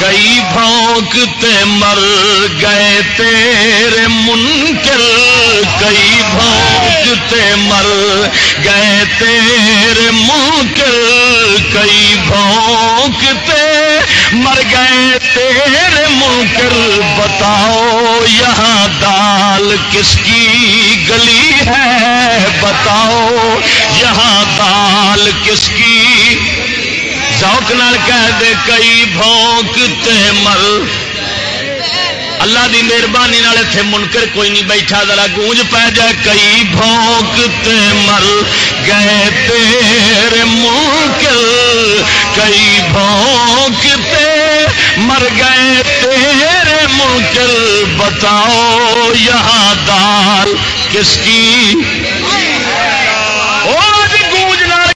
کئی بھونکتے مر گئے تیرے منکر، کئی بھونکتے مر گئے تیرے منکر، کئی بھونکتے مر گئے تیرے منکر۔ بتاؤ یہاں دال کس کی گلی ہے؟ بتاؤ ذوق نال کہہ دے، کئی بھونکتے مر اللہ دی مہربانی اتنے منکر کوئی نہیں بیٹھا، ذرا گونج پہ جائے کئی بھونکتے مر گئے تیرے منکر کئی بھونکتے مر، گئے تیرے منکر بتاؤ یہاں دار کس کی؟